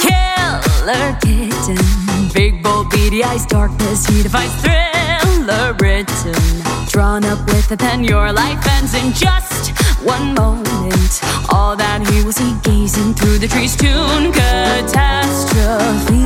Killer kitten, big bold beady eyes, darkness, he defies thriller written. Drawn up with a pen, your life ends in just one moment. All that he will see, gazing through the trees, tune catastrophe.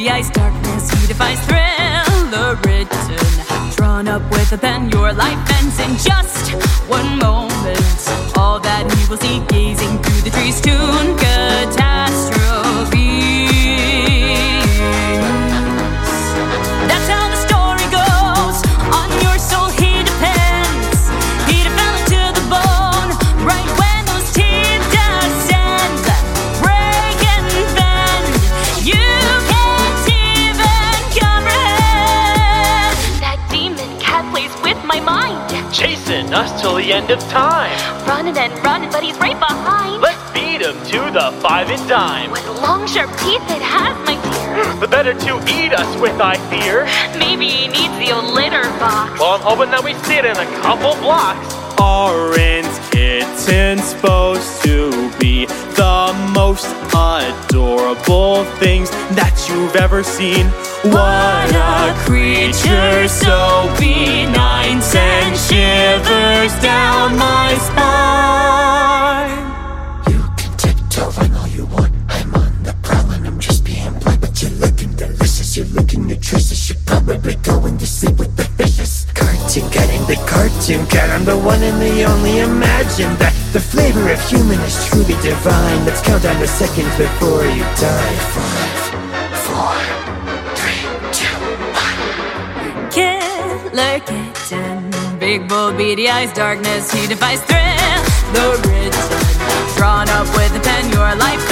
Beady eyes, darkness, he defies thriller written. Drawn up with a pen, your life ends in just one moment. All that he will see, gazing through the trees, tune Chasing us till the end of time. Running and running, but he's right behind. Let's beat him to the five and dime. With long, sharp teeth, it has my dear. The better to eat us with, I fear. Maybe he needs the old litter box. Well, I'm hoping that we see it in a couple blocks. Orange kitten's supposed to be the most adorable things that you've ever seen. What a creature so my spine. You can tiptoe run all you want. I'm on the prowl and I'm just being blunt. But you're looking delicious, you're looking nutritious. You're probably going to sleep with the fishes. Cartoon cat in the cartoon cat. I'm the one and the only. Imagine that the flavor of human is truly divine. Let's count down the seconds before you die. Five, four, three, two, one. Killer kitten, big bold beady eyes, darkness, he defies thriller written. Drawn up with a pen, your life